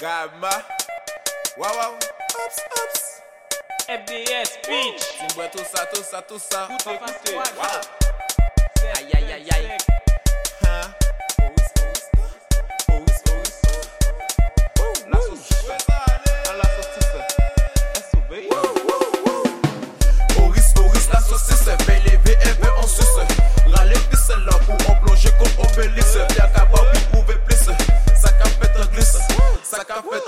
Gama. Wow, wow. Ups, ups. FDS, Beach Timbwe tout ça, tout ça, tout ça. Wow. Aïe, aïe, aïe, aïe.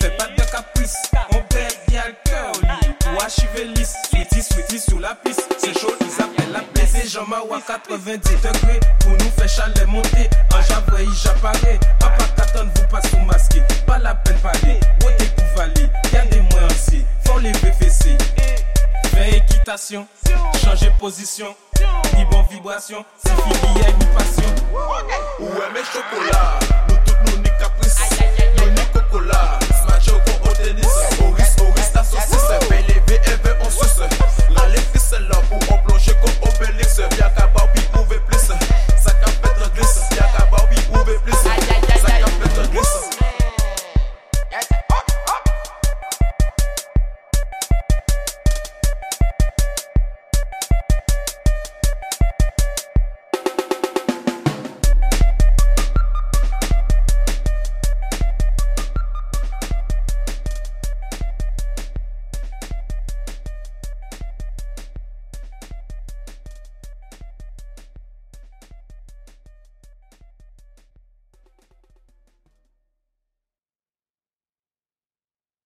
fais pas de caprice. On perd bien le cœur ou archiver lisse. Sweetie, sweetie sur la piste, c'est chaud, ils appellent la. C'est Jean-Mao à 90 degrés, pour nous faire chalet monter. En il j'apparais. Papa Katon, vous pas sous masqué, pas la peine parler. Woté pour valer, gardez-moi aussi, faut les fessé. Fais équitation, changer position, ni bon vibration, c'est fini, y'a une passion. Est mes chocolats? Nous